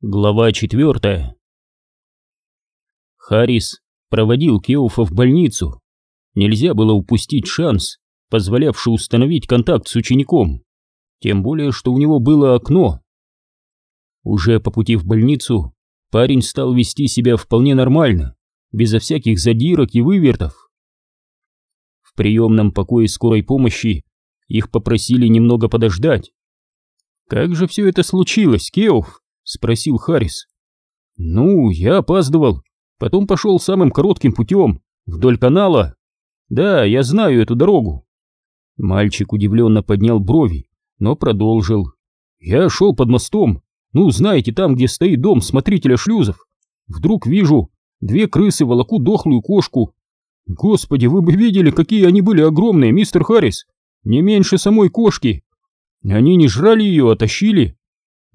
Глава четвертая Харрис проводил Кеуфа в больницу. Нельзя было упустить шанс, позволявший установить контакт с учеником, тем более, что у него было окно. Уже по пути в больницу парень стал вести себя вполне нормально, безо всяких задирок и вывертов. В приемном покое скорой помощи их попросили немного подождать. «Как же все это случилось, Кеуф?» Спросил Харрис. Ну, я опаздывал, потом пошел самым коротким путем, вдоль канала. Да, я знаю эту дорогу. Мальчик удивленно поднял брови, но продолжил. Я шел под мостом, ну, знаете, там, где стоит дом смотрителя шлюзов. Вдруг вижу, две крысы волокут дохлую кошку. Господи, вы бы видели, какие они были огромные, мистер Харрис. Не меньше самой кошки. Они не жрали ее, а тащили.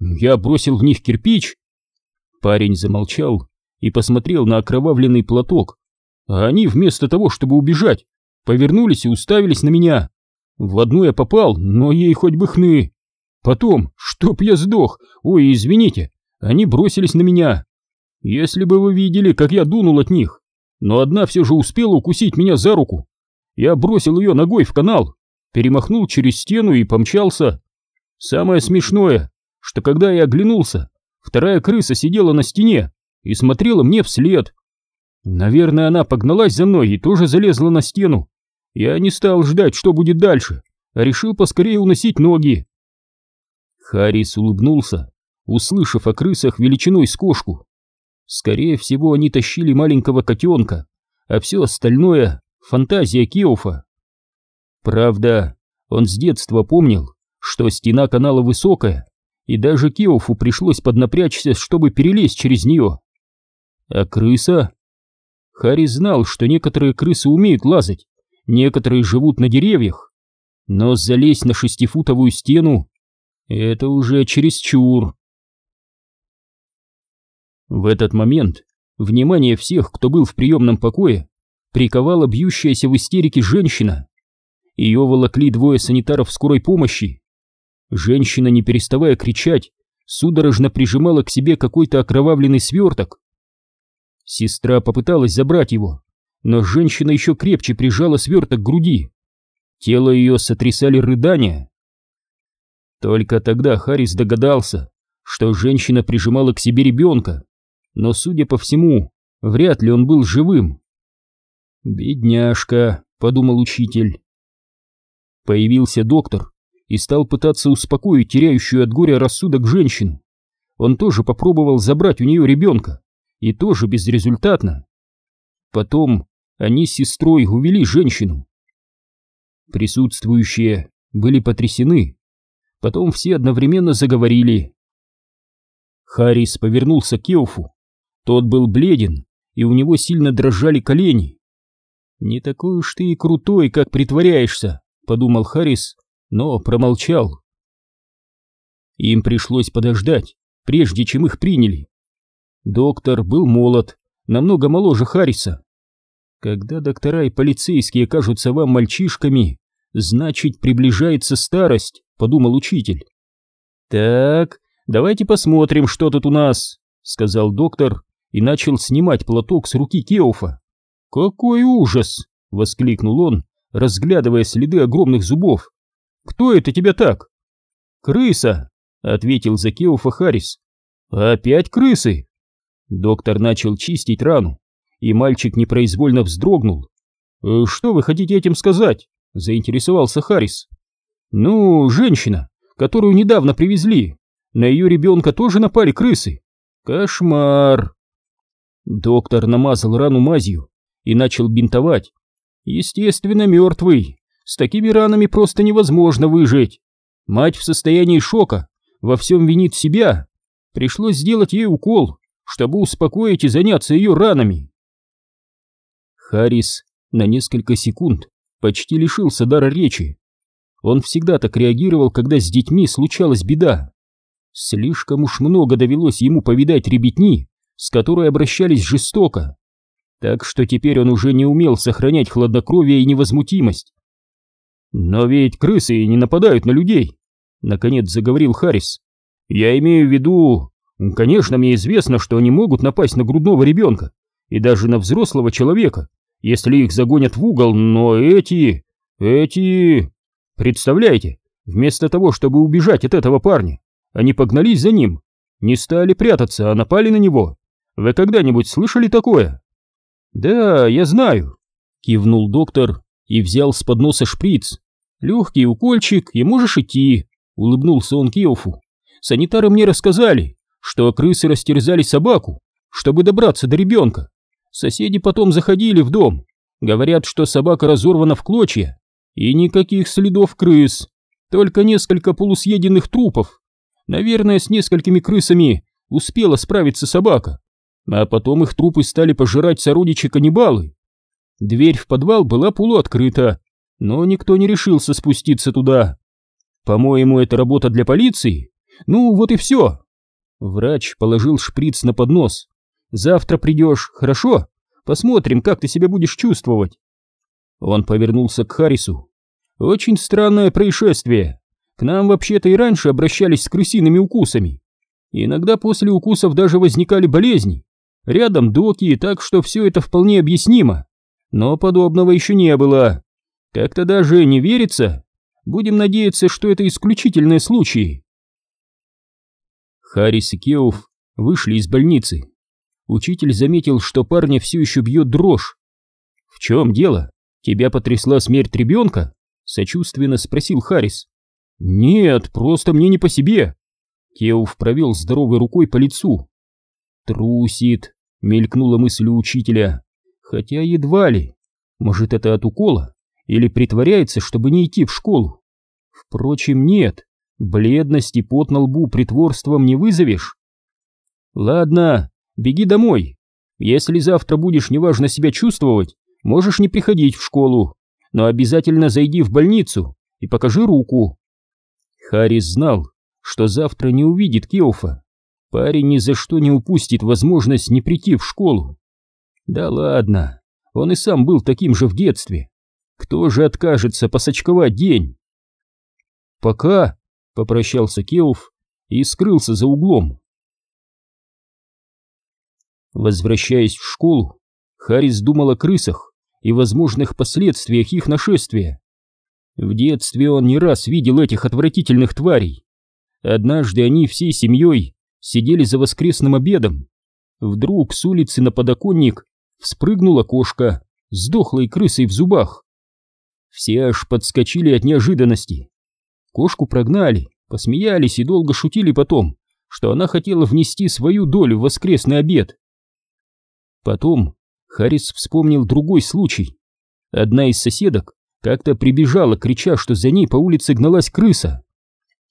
Я бросил в них кирпич. Парень замолчал и посмотрел на окровавленный платок, а они вместо того, чтобы убежать, повернулись и уставились на меня. В одну я попал, но ей хоть бы хны. Потом, чтоб я сдох, ой, извините, они бросились на меня. Если бы вы видели, как я дунул от них, но одна все же успела укусить меня за руку. Я бросил ее ногой в канал, перемахнул через стену и помчался. Самое смешное, что когда я оглянулся, вторая крыса сидела на стене и смотрела мне вслед. Наверное, она погналась за мной и тоже залезла на стену. Я не стал ждать, что будет дальше, а решил поскорее уносить ноги. Харрис улыбнулся, услышав о крысах величиной с кошку. Скорее всего, они тащили маленького котенка, а все остальное — фантазия Кеуфа. Правда, он с детства помнил, что стена канала высокая, и даже Кеофу пришлось поднапрячься, чтобы перелезть через нее. А крыса? Харри знал, что некоторые крысы умеют лазать, некоторые живут на деревьях, но залезть на шестифутовую стену — это уже чересчур. В этот момент внимание всех, кто был в приемном покое, приковала бьющаяся в истерике женщина. Ее волокли двое санитаров скорой помощи. Женщина, не переставая кричать, судорожно прижимала к себе какой-то окровавленный сверток. Сестра попыталась забрать его, но женщина еще крепче прижала сверток к груди. Тело ее сотрясали рыдания. Только тогда Харрис догадался, что женщина прижимала к себе ребенка, но, судя по всему, вряд ли он был живым. «Бедняжка», — подумал учитель. Появился доктор и стал пытаться успокоить теряющую от горя рассудок женщину. Он тоже попробовал забрать у нее ребенка, и тоже безрезультатно. Потом они с сестрой увели женщину. Присутствующие были потрясены. Потом все одновременно заговорили. Харрис повернулся к Кеофу. Тот был бледен, и у него сильно дрожали колени. «Не такой уж ты и крутой, как притворяешься», — подумал Харрис но промолчал. Им пришлось подождать, прежде чем их приняли. Доктор был молод, намного моложе Харриса. Когда доктора и полицейские кажутся вам мальчишками, значит приближается старость, подумал учитель. Так, давайте посмотрим, что тут у нас, сказал доктор и начал снимать платок с руки Кеофа. Какой ужас! воскликнул он, разглядывая следы огромных зубов. Кто это тебя так? Крыса, ответил Закеуфа Харрис. Опять крысы? Доктор начал чистить рану, и мальчик непроизвольно вздрогнул. «Э, что вы хотите этим сказать? заинтересовался Харрис. Ну, женщина, которую недавно привезли. На ее ребенка тоже напали крысы. Кошмар. Доктор намазал рану мазью и начал бинтовать. Естественно, мертвый. С такими ранами просто невозможно выжить. Мать в состоянии шока, во всем винит себя. Пришлось сделать ей укол, чтобы успокоить и заняться ее ранами. Харрис на несколько секунд почти лишился дара речи. Он всегда так реагировал, когда с детьми случалась беда. Слишком уж много довелось ему повидать ребятни, с которой обращались жестоко. Так что теперь он уже не умел сохранять хладнокровие и невозмутимость. «Но ведь крысы не нападают на людей», — наконец заговорил Харрис. «Я имею в виду, Конечно, мне известно, что они могут напасть на грудного ребенка и даже на взрослого человека, если их загонят в угол, но эти... эти... Представляете, вместо того, чтобы убежать от этого парня, они погнались за ним, не стали прятаться, а напали на него. Вы когда-нибудь слышали такое? Да, я знаю, кивнул доктор и взял с подноса шприц. Легкий укольчик, и можешь идти, улыбнулся он Киофу. Санитары мне рассказали, что крысы растерзали собаку, чтобы добраться до ребенка. Соседи потом заходили в дом, говорят, что собака разорвана в клочья, и никаких следов крыс, только несколько полусъеденных трупов. Наверное, с несколькими крысами успела справиться собака, а потом их трупы стали пожирать сородичи-каннибалы. Дверь в подвал была полуоткрыта, но никто не решился спуститься туда. По-моему, это работа для полиции. Ну, вот и все. Врач положил шприц на поднос. Завтра придешь, хорошо? Посмотрим, как ты себя будешь чувствовать. Он повернулся к Харрису. Очень странное происшествие. К нам вообще-то и раньше обращались с крысиными укусами. Иногда после укусов даже возникали болезни. Рядом доки, так что все это вполне объяснимо. Но подобного еще не было. Как-то даже не верится. Будем надеяться, что это исключительные случаи. Харрис и Кеуф вышли из больницы. Учитель заметил, что парня все еще бьет дрожь. «В чем дело? Тебя потрясла смерть ребенка?» — сочувственно спросил Харрис. «Нет, просто мне не по себе». Кеуф провел здоровой рукой по лицу. «Трусит», — мелькнула мысль у учителя. «Хотя едва ли. Может, это от укола? Или притворяется, чтобы не идти в школу? Впрочем, нет. Бледность и пот на лбу притворством не вызовешь. Ладно, беги домой. Если завтра будешь неважно себя чувствовать, можешь не приходить в школу, но обязательно зайди в больницу и покажи руку. Харрис знал, что завтра не увидит Кеофа. Парень ни за что не упустит возможность не прийти в школу. Да ладно, он и сам был таким же в детстве. Кто же откажется посочковать день? Пока, попрощался Кеуф и скрылся за углом. Возвращаясь в школу, Харрис думал о крысах и возможных последствиях их нашествия. В детстве он не раз видел этих отвратительных тварей. Однажды они всей семьей сидели за воскресным обедом. Вдруг с улицы на подоконник вспрыгнула кошка с дохлой крысой в зубах. Все аж подскочили от неожиданности. Кошку прогнали, посмеялись и долго шутили потом, что она хотела внести свою долю в воскресный обед. Потом Харрис вспомнил другой случай. Одна из соседок как-то прибежала, крича, что за ней по улице гналась крыса.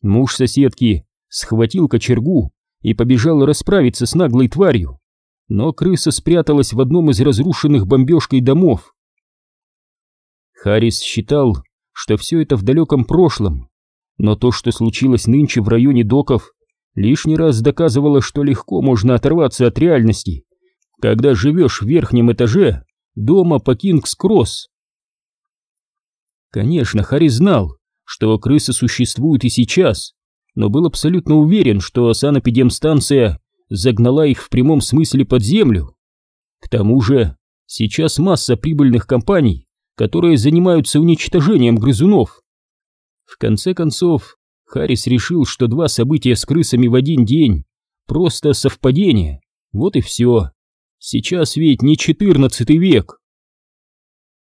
Муж соседки схватил кочергу и побежал расправиться с наглой тварью, но крыса спряталась в одном из разрушенных бомбежкой домов. Харрис считал, что все это в далеком прошлом, но то, что случилось нынче в районе доков, лишний раз доказывало, что легко можно оторваться от реальности, когда живешь в верхнем этаже дома по Кингс-Кросс. Конечно, Харри знал, что крысы существуют и сейчас, но был абсолютно уверен, что санэпидемстанция загнала их в прямом смысле под землю. К тому же, сейчас масса прибыльных компаний, которые занимаются уничтожением грызунов. В конце концов, Харрис решил, что два события с крысами в один день — просто совпадение. Вот и все. Сейчас ведь не четырнадцатый век.